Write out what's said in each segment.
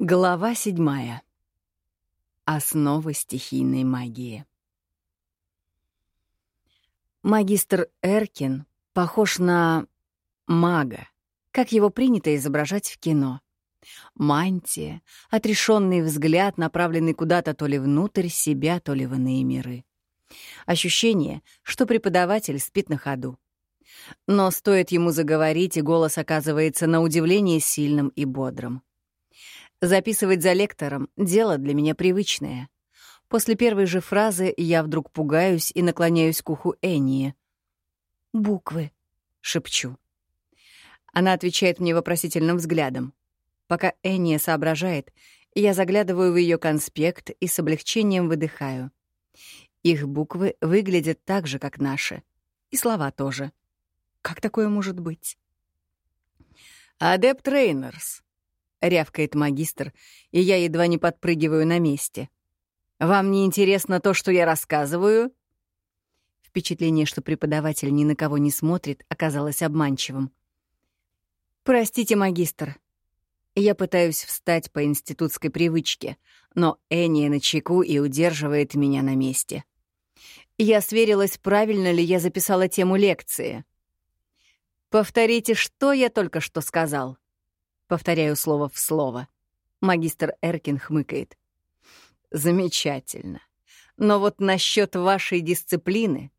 Глава седьмая. Основы стихийной магии. Магистр Эркин похож на мага, как его принято изображать в кино. Мантия, отрешенный взгляд, направленный куда-то то ли внутрь себя, то ли в иные миры. Ощущение, что преподаватель спит на ходу. Но стоит ему заговорить, и голос оказывается на удивление сильным и бодрым. Записывать за лектором — дело для меня привычное. После первой же фразы я вдруг пугаюсь и наклоняюсь к уху Энни. «Буквы», — шепчу. Она отвечает мне вопросительным взглядом. Пока Энни соображает, я заглядываю в ее конспект и с облегчением выдыхаю. Их буквы выглядят так же, как наши. И слова тоже. Как такое может быть? «Адепт Рейнерс», — рявкает магистр, и я едва не подпрыгиваю на месте. «Вам не интересно то, что я рассказываю?» Впечатление, что преподаватель ни на кого не смотрит, оказалось обманчивым. «Простите, магистр». Я пытаюсь встать по институтской привычке, но Энни на чеку и удерживает меня на месте. Я сверилась, правильно ли я записала тему лекции. «Повторите, что я только что сказал», Повторяю слово в слово. Магистр Эркин хмыкает. Замечательно. Но вот насчет вашей дисциплины.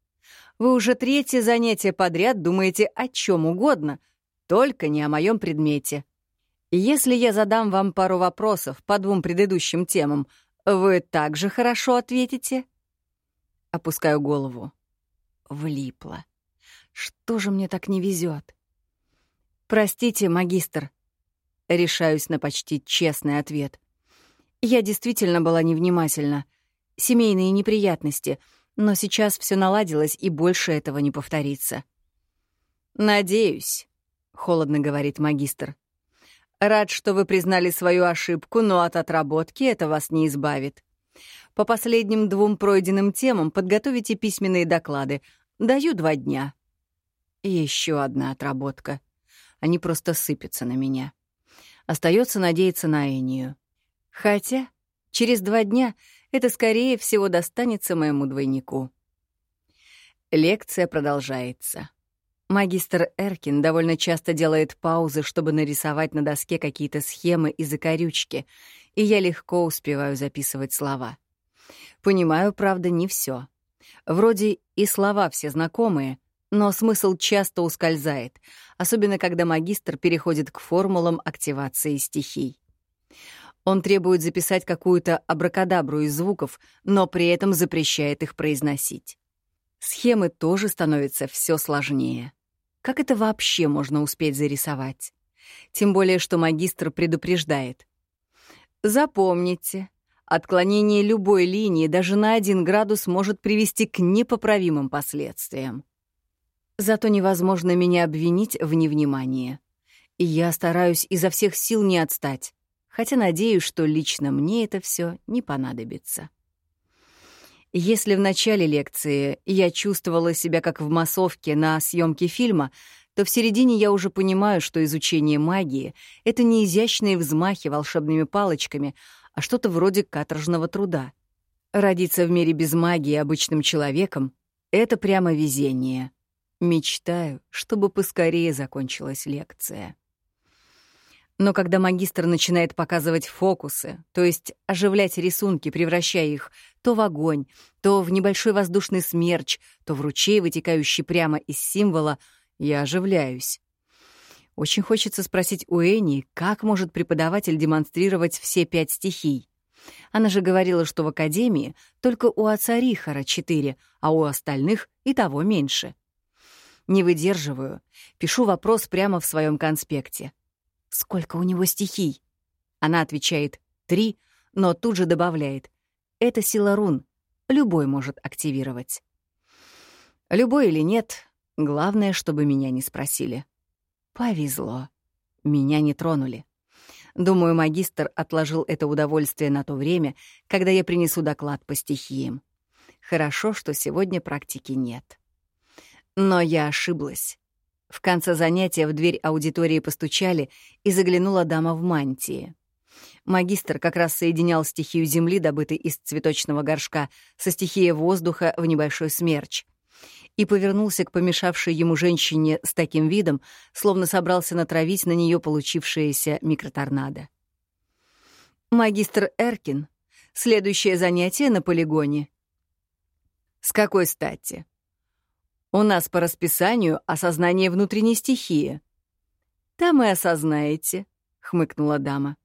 Вы уже третье занятие подряд думаете о чем угодно, только не о моем предмете. Если я задам вам пару вопросов по двум предыдущим темам, вы также хорошо ответите? Опускаю голову. Влипла. Что же мне так не везет? Простите, магистр, Решаюсь на почти честный ответ. Я действительно была невнимательна. Семейные неприятности, но сейчас все наладилось, и больше этого не повторится. «Надеюсь», — холодно говорит магистр. «Рад, что вы признали свою ошибку, но от отработки это вас не избавит. По последним двум пройденным темам подготовите письменные доклады. Даю два дня». Еще одна отработка. Они просто сыпятся на меня. Остается надеяться на Энию. Хотя через два дня это, скорее всего, достанется моему двойнику. Лекция продолжается. Магистр Эркин довольно часто делает паузы, чтобы нарисовать на доске какие-то схемы и закорючки, и я легко успеваю записывать слова. Понимаю, правда, не все. Вроде и слова все знакомые, но смысл часто ускользает, особенно когда магистр переходит к формулам активации стихий. Он требует записать какую-то абракадабру из звуков, но при этом запрещает их произносить. Схемы тоже становятся все сложнее. Как это вообще можно успеть зарисовать? Тем более, что магистр предупреждает. Запомните, отклонение любой линии даже на один градус может привести к непоправимым последствиям. Зато невозможно меня обвинить в невнимании. И я стараюсь изо всех сил не отстать, хотя надеюсь, что лично мне это все не понадобится. Если в начале лекции я чувствовала себя как в массовке на съемке фильма, то в середине я уже понимаю, что изучение магии — это не изящные взмахи волшебными палочками, а что-то вроде каторжного труда. Родиться в мире без магии обычным человеком — это прямо везение. Мечтаю, чтобы поскорее закончилась лекция. Но когда магистр начинает показывать фокусы, то есть оживлять рисунки, превращая их то в огонь, то в небольшой воздушный смерч, то в ручей, вытекающий прямо из символа, я оживляюсь. Очень хочется спросить у Эни, как может преподаватель демонстрировать все пять стихий. Она же говорила, что в академии только у отца Рихара четыре, а у остальных и того меньше. Не выдерживаю. Пишу вопрос прямо в своем конспекте. «Сколько у него стихий?» Она отвечает «три», но тут же добавляет «Это сила рун. Любой может активировать». Любой или нет, главное, чтобы меня не спросили. Повезло. Меня не тронули. Думаю, магистр отложил это удовольствие на то время, когда я принесу доклад по стихиям. Хорошо, что сегодня практики нет. Но я ошиблась. В конце занятия в дверь аудитории постучали, и заглянула дама в мантии. Магистр как раз соединял стихию земли, добытой из цветочного горшка, со стихией воздуха в небольшой смерч. И повернулся к помешавшей ему женщине с таким видом, словно собрался натравить на нее получившееся микроторнадо. «Магистр Эркин, следующее занятие на полигоне». «С какой стати?» «У нас по расписанию осознание внутренней стихии». «Там и осознаете», — хмыкнула дама.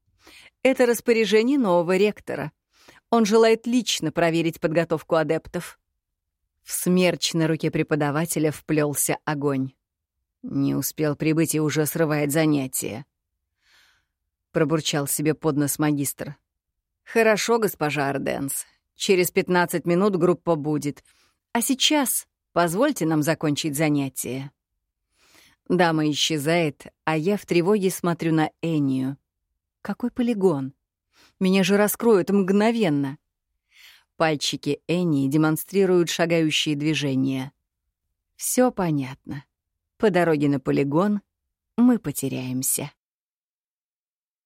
Это распоряжение нового ректора. Он желает лично проверить подготовку адептов. В смерч на руке преподавателя вплелся огонь. Не успел прибыть и уже срывает занятия. Пробурчал себе под нос магистр. «Хорошо, госпожа Арденс. Через 15 минут группа будет. А сейчас позвольте нам закончить занятие». Дама исчезает, а я в тревоге смотрю на Энию. Какой полигон? Меня же раскроют мгновенно. Пальчики Энни демонстрируют шагающие движения. Все понятно. По дороге на полигон мы потеряемся.